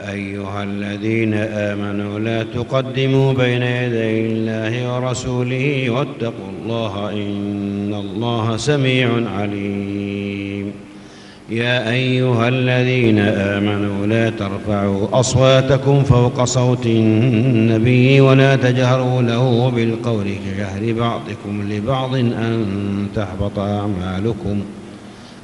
يا أيها الذين آمنوا لا تقدموا بين يدي الله ورسوله واتقوا الله إن الله سميع عليم. يا أيها الذين آمنوا لا ترفعوا أصواتكم فوق صوت النبي ولا تجهروا له بالقول كجهر بعضكم لبعض أن تحبط أعمالكم.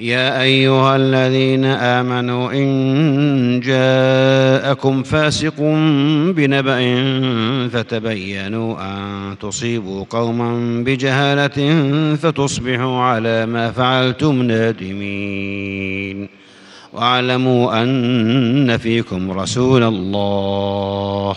يا أيها الذين آمنوا إن جاءكم فاسق بنبأ فتبينوا أن تصيبوا قوما بجهالة فتصبحوا على ما فعلتم نادمين. واعلموا أن فيكم رسول الله.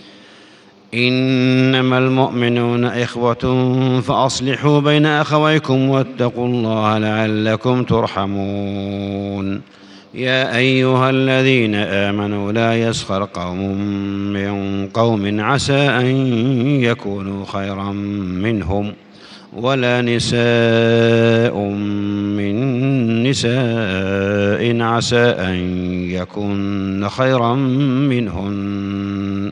إنما المؤمنون إخوة فأصلحوا بين أخويكم واتقوا الله لعلكم ترحمون. يا أيها الذين آمنوا لا يسخر قوم من قوم عسى أن يكونوا خيرا منهم ولا نساء من نساء عسى أن يكن خيرا منهن.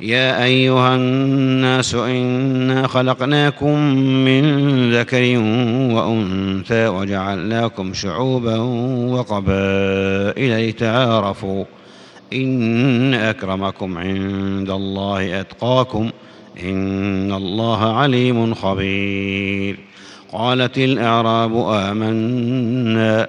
يا أيها الناس إنا خلقناكم من ذكر وأنثى وجعلناكم شعوبا وقبائل لتعارفوا إن أكرمكم عند الله أتقاكم إن الله عليم خبير قالت الأعراب آمنا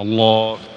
الله الله